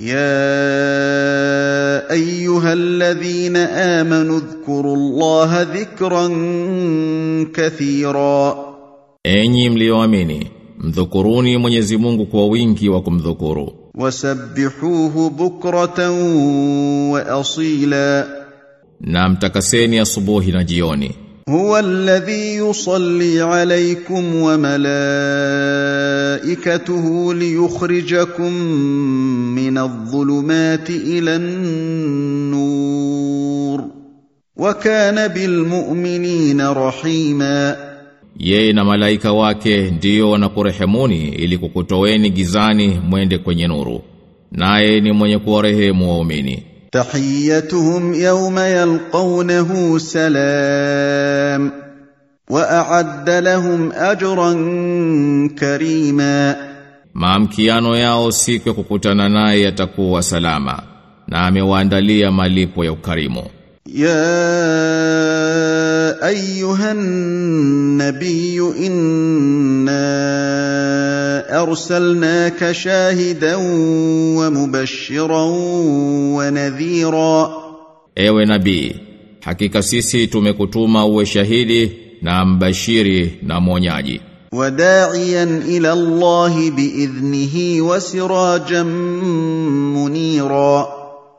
يا ايها الذين امنوا اذكروا الله ذكرا كثيرا Enyi mlioamini, mdhukuruni Mwenyezi Mungu kwa wingi wa kumdhukuru. وسبحوه بكره واصيلا Na mtakaseni asubuhi na jioni. هو الذي يصلي عليكم وملائكته ليخرجكم من الظلمات الى النور وكان بالمؤمنين رحيما Yeye na malaika wake ndiyo wanakurehemuni ili kukutoweni gizani mwende kwenye nuru. Naye ni mwenye kuwarehemu waumini. تحيتهم يوم يلقونه سلام واعد لهم اجرا كريما Maamkiano yao siku ya kukutana naye yatakuwa salama na amewaandalia malipo ya ukarimu. يا ايها النبي انا ارسلناك شاهدا ومبشرا ونذيرا Ewe nabii, hakika sisi tumekutuma uwe shahidi na mbashiri na mwonyaji وداعيا الى الله باذنه وسراجا منيرا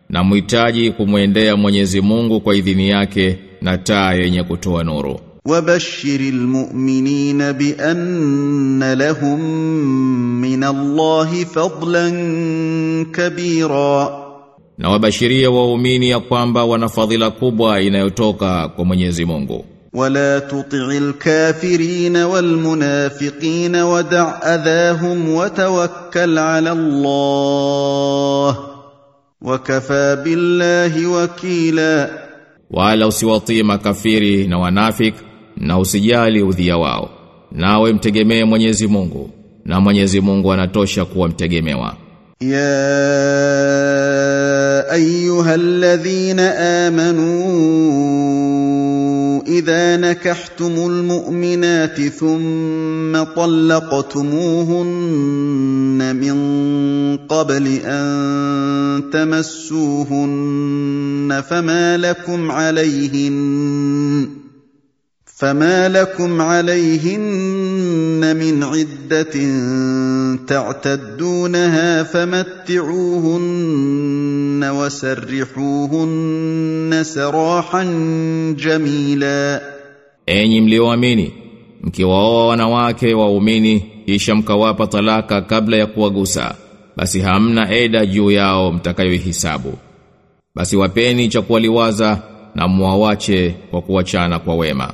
na muhitaji kumwendea Mwenyezi Mungu kwa idhini yake na taa yenye kutoa nuru. وبشر المؤمنين بان لهم من الله فضلا كبيرا Na wabashirie waumini ya kwamba wana fadhila kubwa inayotoka kwa Mwenyezi Mungu. ولا تطع الكافرين والمنافقين ودع اذاهم وتوكل على الله وكفى بالله وكيلا Wala usiwatii makafiri na wanafik na usijali udhia wao. Nawe mtegemee Mwenyezi Mungu na Mwenyezi Mungu anatosha kuwa mtegemewa. يا ايها الذين إذا نكحتم المؤمنات ثم طلقتموهن من قبل أن تمسوهن فما لكم عليهن فما لكم عليهن من عدة تعتدونها فمتعوهن وسرحوهن سراحا جميلا Enyi mlioamini, mkiwaoa wanawake waumini kisha mkawapa talaka kabla ya kuwagusa, basi hamna eda juu yao mtakayohisabu. Basi wapeni cha kuwaliwaza na muawache kwa kuachana kwa wema.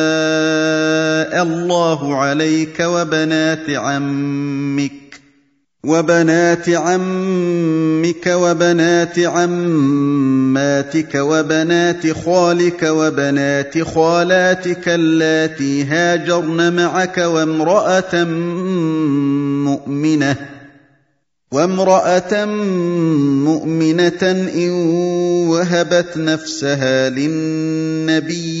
الله عليك وبنات عمك وبنات عمك وبنات عماتك وبنات خالك وبنات خالاتك اللاتي هاجرن معك وامرأة مؤمنة وامرأة مؤمنة إن وهبت نفسها للنبي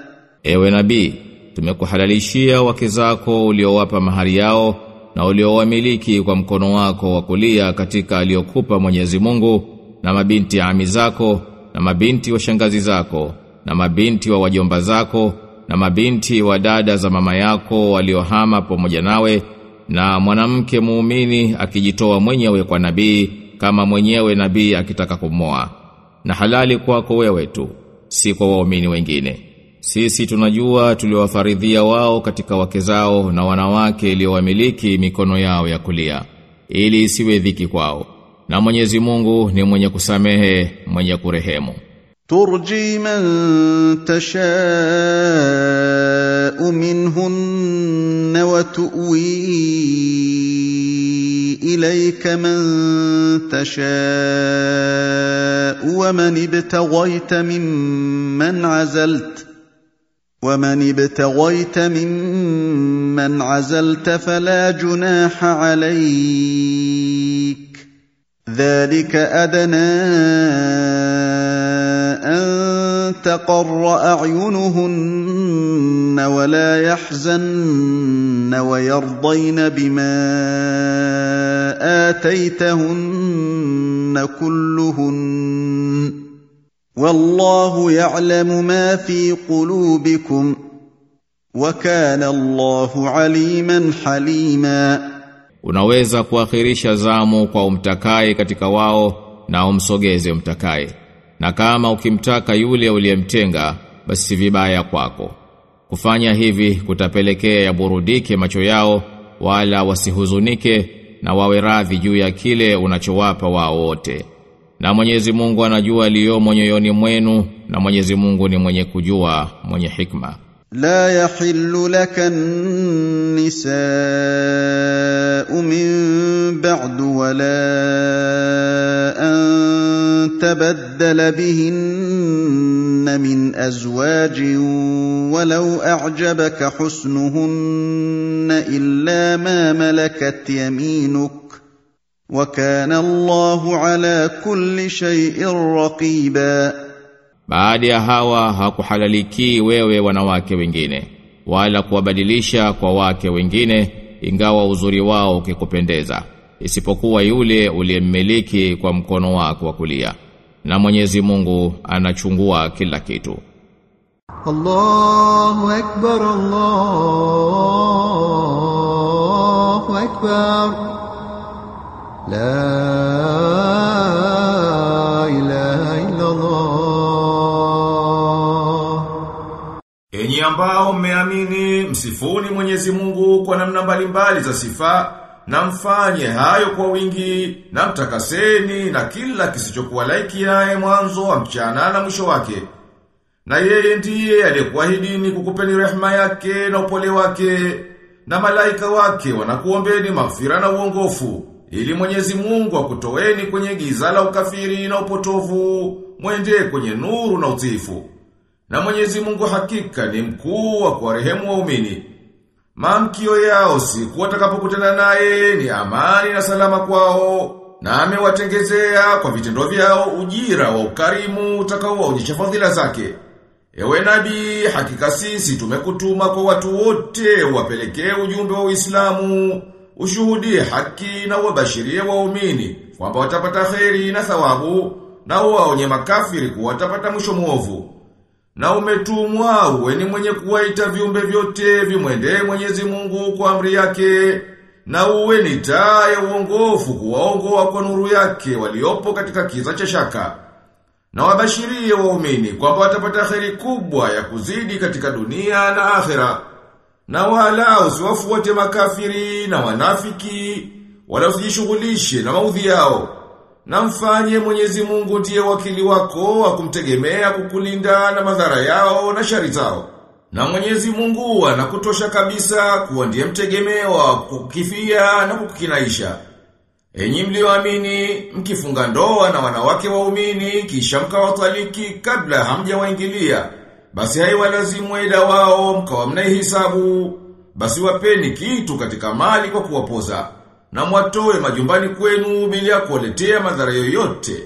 Ewe nabii, tumekuhalalishia wake zako uliowapa mahari yao na uliowamiliki kwa mkono wako wa kulia katika aliyokupa Mwenyezi Mungu na mabinti ya ami zako na mabinti wa shangazi zako na mabinti wa wajomba zako na mabinti wa dada za mama yako waliohama pamoja nawe na mwanamke muumini akijitoa mwenyewe kwa nabii kama mwenyewe nabii akitaka kumoa na halali kwako wewe tu si kwa waumini wengine sisi tunajua tuliwafaridhia wao katika wake zao na wanawake iliyowamiliki mikono yao ya kulia ili isiwe dhiki kwao. Na Mwenyezi Mungu ni mwenye kusamehe, mwenye kurehemu. Turji man tashaa minhunna wa tuwi ilayka man tashaa wa man ibtaghaita mimman azalta ومن ابتغيت ممن عزلت فلا جناح عليك ذلك ادنى ان تقر اعينهن ولا يحزن ويرضين بما اتيتهن كلهن والله يعلم ما في قلوبكم وكان الله عليما حليما Unaweza kuakhirisha zamu kwa umtakaye katika wao na umsogeze umtakaye. Na kama ukimtaka yule uliyemtenga basi si vibaya kwako. Kufanya hivi kutapelekea yaburudike macho yao wala wasihuzunike na wawe radhi juu ya kile unachowapa wao wote. Na Mwenyezi Mungu anajua yaliyomo nyoyoni mwenu na Mwenyezi Mungu ni mwenye kujua, mwenye hikma. La yahillu laka nisaa min ba'du wa la an tabaddala bihinna min azwajin walau a'jabaka husnuhunna illa ma malakat yaminuk وكان الله على كل شيء رقيباً Baada ya hawa hakuhalaliki wewe wanawake wengine wala kuwabadilisha kwa wake wengine ingawa uzuri wao ukikupendeza isipokuwa yule uliyemmiliki kwa mkono wako wa kulia na Mwenyezi Mungu anachungua kila kitu الله أكبر الله أكبر La ilaha. Enyi ambao mmeamini, msifuni Mwenyezi Mungu kwa namna mbalimbali za sifa na mfanye hayo kwa wingi na mtakaseni na kila kisichokuwa laiki yaye mwanzo wa mchana na mwisho wake. Na yeye ndiye aliyekuahidini kukupeni rehema yake na upole wake na malaika wake wanakuombeni maghfira na uongofu ili Mwenyezi Mungu akutoeni kwenye giza la ukafiri na upotovu mwende kwenye nuru na utifu. Na Mwenyezi Mungu hakika ni mkuu wa kuwarehemu waumini. Mamkio yao siku watakapokutana naye ni amani na salama kwao, na amewatengezea kwa vitendo vyao ujira wa ukarimu utakaowaonyesha fadhila zake. Ewe nabii, hakika sisi tumekutuma kwa watu wote wapelekee ujumbe wa Uislamu, ushuhudie haki na wabashirie waumini kwamba watapata kheri na thawabu na uwaonye makafiri kuwa watapata mwisho mwovu. Na umetumwa uwe ni mwenye kuwaita viumbe vyote vimwendee Mwenyezi Mungu kwa amri yake na uwe ni taa ya uongofu kuwaongoa kwa nuru yake waliopo katika kiza cha shaka. Na wabashirie waumini kwamba watapata kheri kubwa ya kuzidi katika dunia na akhera. Na wala usiwafuate makafiri na wanafiki wala usijishughulishe na maudhi yao. Na mfanye Mwenyezi Mungu ndiye wakili wako wa kumtegemea kukulinda na madhara yao na shari zao. Na Mwenyezi Mungu anakutosha kabisa kuwa ndiye mtegemewa kukifia na kukinaisha. Enyi mlioamini mkifunga ndoa na wanawake waumini kisha mkawataliki kabla hamjawaingilia basi haiwalazimu eda wao mkawa mnaihisabu basi wapeni kitu katika mali kwa kuwapoza na mwatoe majumbani kwenu bila kuoletea madhara yoyote.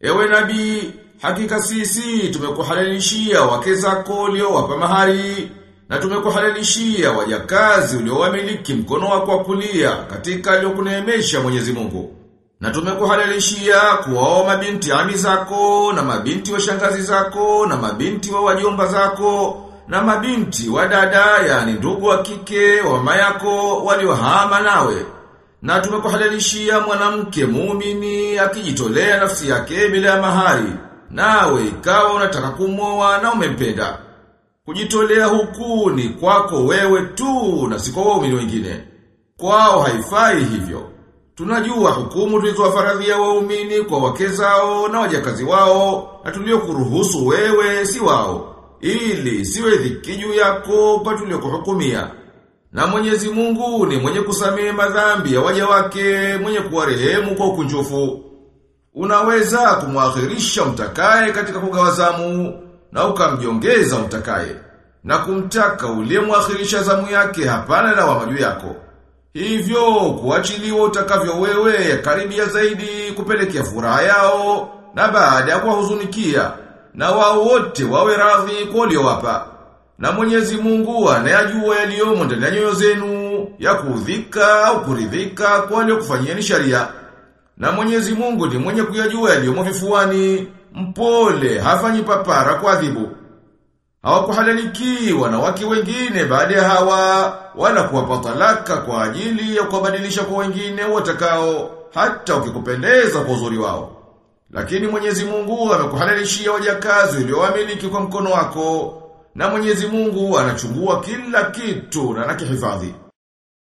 Ewe nabii, hakika sisi tumekuhalalishia wake zako uliowapa mahari na tumekuhalalishia wajakazi uliowamiliki mkono wako wa kulia katika aliyokuneemesha Mwenyezi Mungu. Na tumekuhalalishia kuwao mabinti ami zako na mabinti wa shangazi zako na mabinti wa wajomba zako na mabinti wa dada yani ndugu wa kike wa mama yako waliohama nawe. Na tumekuhalalishia mwanamke muumini akijitolea nafsi yake bila ya mahari nawe ikawa unataka kumwoa na umempenda. Kujitolea huku ni kwako wewe tu na si kwa wengine. Kwao haifai hivyo. Tunajua hukumu tulizowafaradhia waumini kwa wake zao na wajakazi wao na tuliokuruhusu wewe si wao ili siwe dhiki juu yako kwa tuliokuhukumia. Na Mwenyezi Mungu ni mwenye kusamehe madhambi ya waja wake, mwenye kuwarehemu kwa ukunjufu. Unaweza kumwakhirisha mtakaye katika kugawa zamu na ukamjongeza mtakaye na kumtaka uliyemwakhirisha zamu yake hapana na juu yako. Hivyo kuachiliwa utakavyo wewe karibia zaidi kupelekea furaha yao na baada ya kuwahuzunikia na wao wote wawe radhi kwa uliowapa. Na Mwenyezi Mungu anayajua yaliyomo ndani ya nyoyo zenu ya kuudhika au kuridhika kwa waliokufanyieni sharia. Na Mwenyezi Mungu ni mwenye kuyajua yaliyomo vifuani, mpole, hafanyi papara kwa adhibu. Hawakuhalaliki wanawake wengine baada ya hawa wala kuwapa talaka kwa ajili ya kuwabadilisha kwa wengine watakao hata ukikupendeza kwa uzuri wao. Lakini Mwenyezi Mungu amekuhalalishia wajakazi uliowamiliki kwa mkono wako na Mwenyezi Mungu anachungua kila kitu na anakihifadhi.